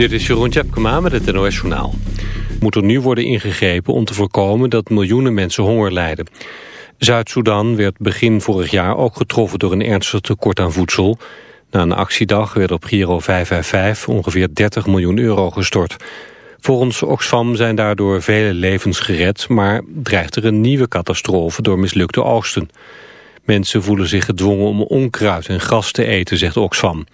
Dit is Jeroen Tjepkema met het NOS Journaal. Moet er nu worden ingegrepen om te voorkomen dat miljoenen mensen honger lijden. Zuid-Soedan werd begin vorig jaar ook getroffen door een ernstig tekort aan voedsel. Na een actiedag werd op Giro 555 ongeveer 30 miljoen euro gestort. Volgens Oxfam zijn daardoor vele levens gered... maar dreigt er een nieuwe catastrofe door mislukte oogsten. Mensen voelen zich gedwongen om onkruid en gras te eten, zegt Oxfam.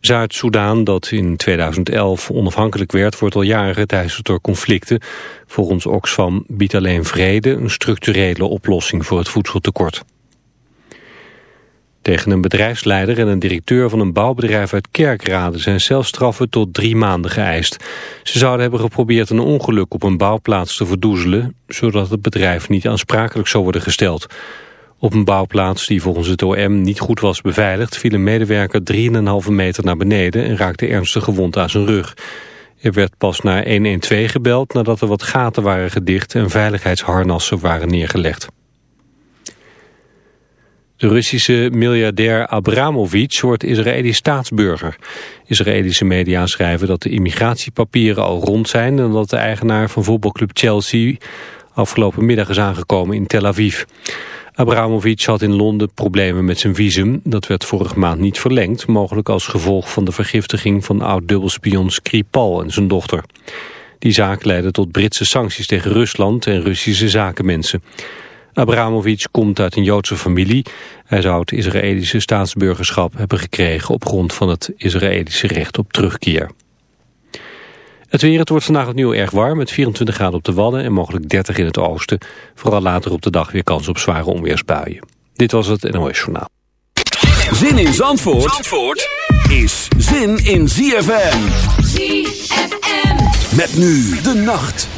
Zuid-Soedan, dat in 2011 onafhankelijk werd, wordt al jaren geteisterd door conflicten. Volgens Oxfam biedt alleen vrede een structurele oplossing voor het voedseltekort. Tegen een bedrijfsleider en een directeur van een bouwbedrijf uit Kerkrade zijn celstraffen tot drie maanden geëist. Ze zouden hebben geprobeerd een ongeluk op een bouwplaats te verdoezelen, zodat het bedrijf niet aansprakelijk zou worden gesteld. Op een bouwplaats die volgens het OM niet goed was beveiligd... viel een medewerker 3,5 meter naar beneden en raakte ernstig gewond aan zijn rug. Er werd pas naar 112 gebeld nadat er wat gaten waren gedicht... en veiligheidsharnassen waren neergelegd. De Russische miljardair Abramovic wordt Israëlisch staatsburger. Israëlische media schrijven dat de immigratiepapieren al rond zijn... en dat de eigenaar van voetbalclub Chelsea afgelopen middag is aangekomen in Tel Aviv. Abramovic had in Londen problemen met zijn visum. Dat werd vorige maand niet verlengd, mogelijk als gevolg van de vergiftiging van oud-dubbelspion Skripal en zijn dochter. Die zaak leidde tot Britse sancties tegen Rusland en Russische zakenmensen. Abramovic komt uit een Joodse familie. Hij zou het Israëlische staatsburgerschap hebben gekregen op grond van het Israëlische recht op terugkeer. Het weer, het wordt vandaag opnieuw erg warm met 24 graden op de Wadden en mogelijk 30 in het oosten. Vooral later op de dag weer kans op zware onweersbuien. Dit was het NOS Journaal. Zin in Zandvoort, Zandvoort is zin in ZFM. ZFM. Met nu de nacht.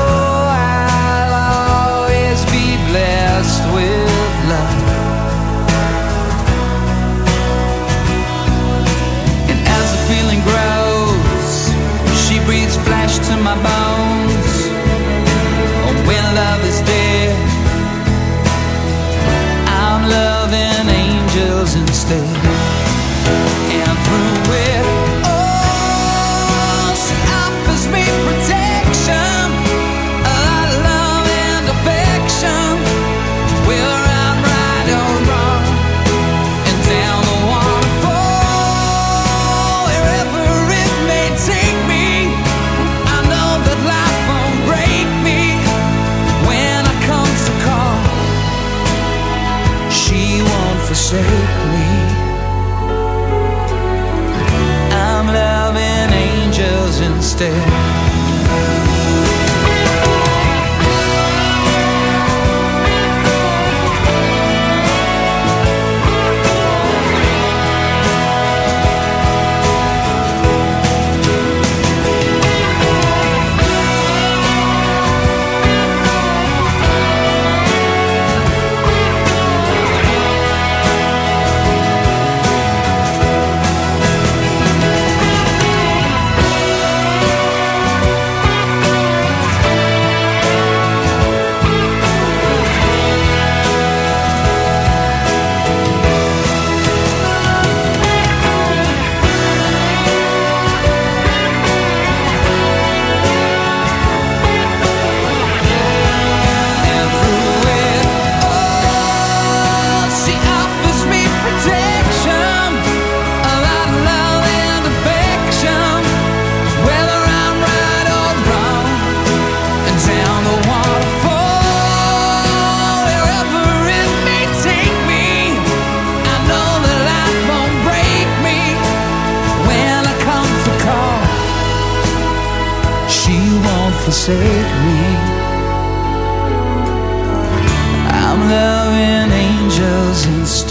flesh to my bones. Oh, when love is dead, I'm loving angels instead.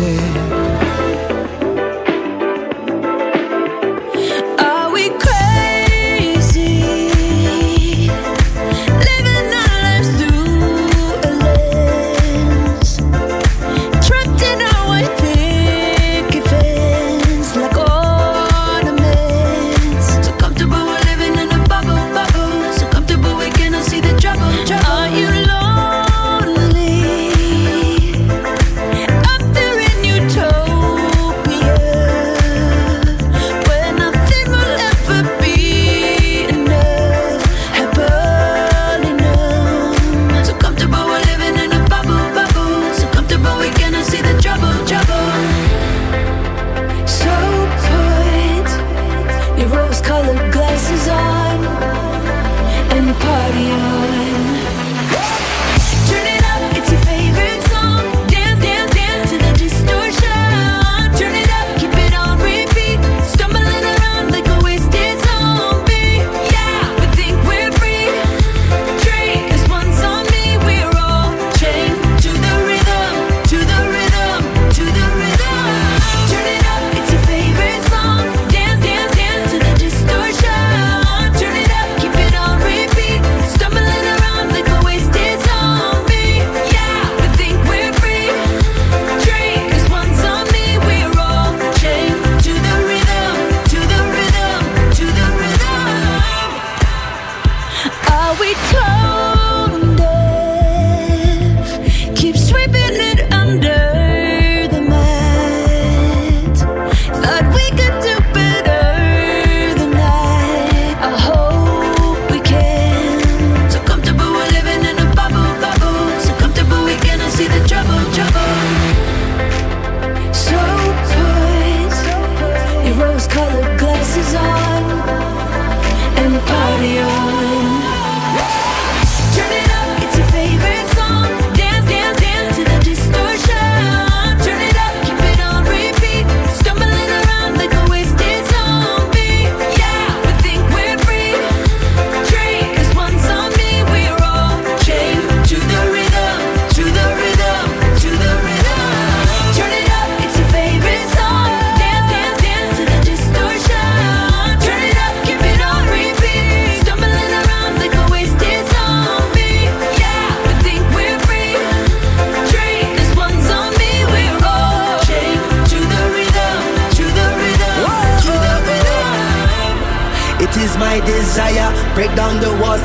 Angels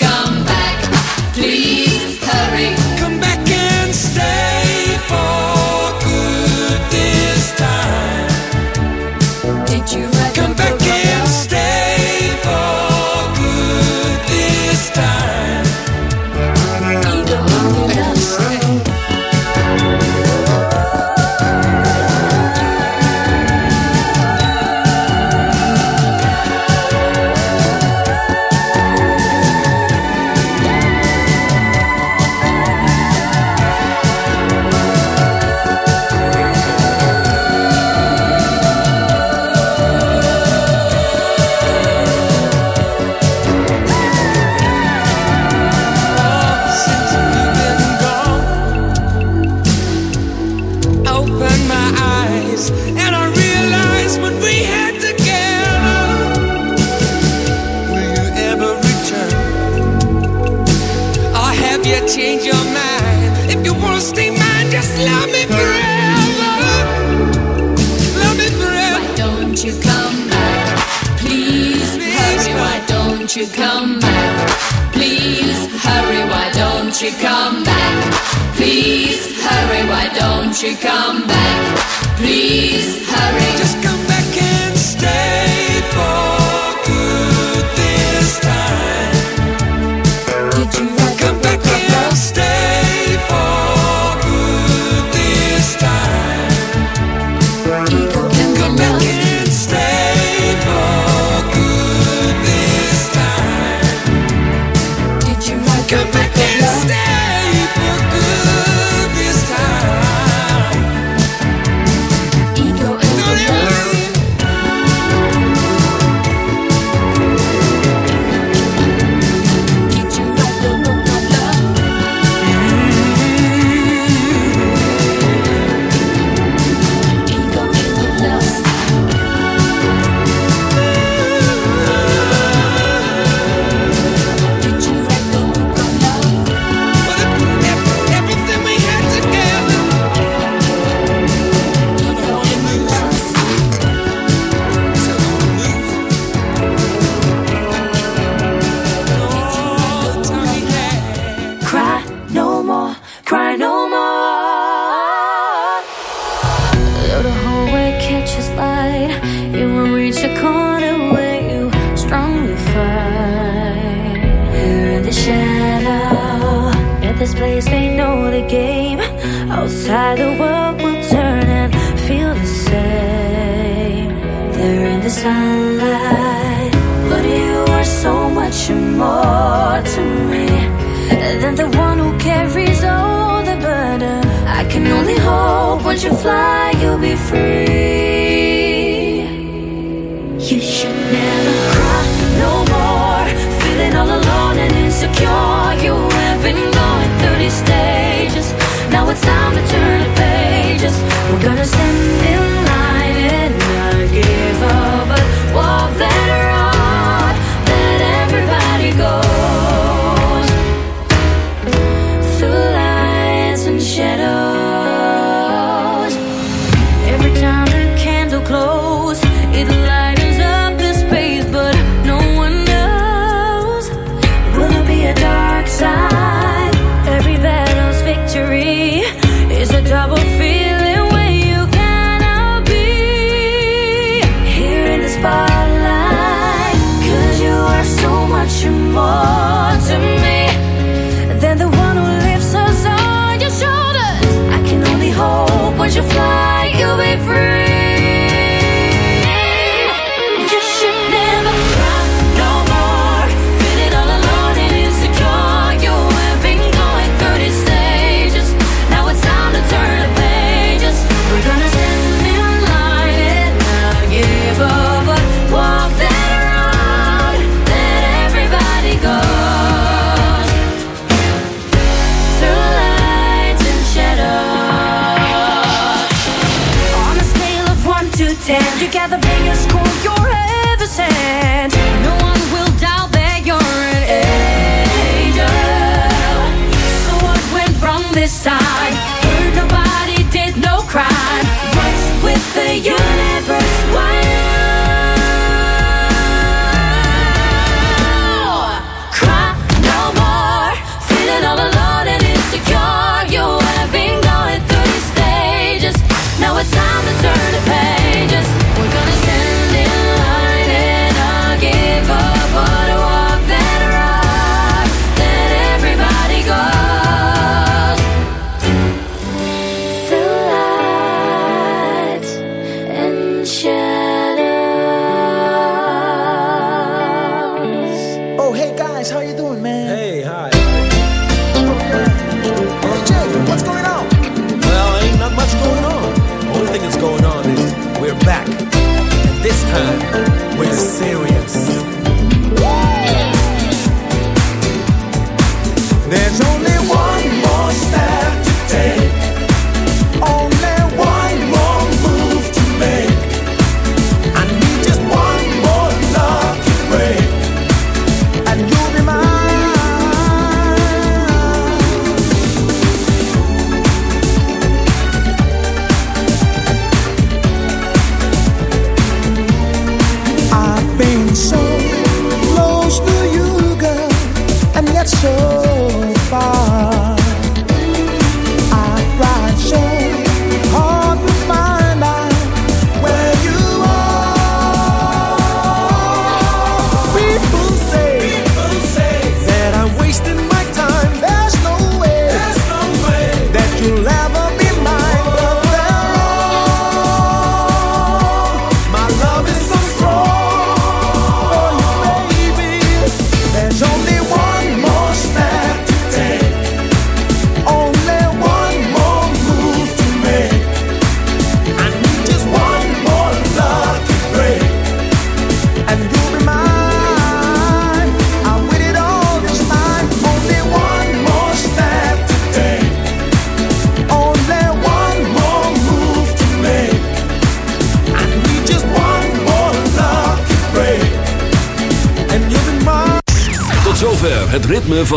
come back?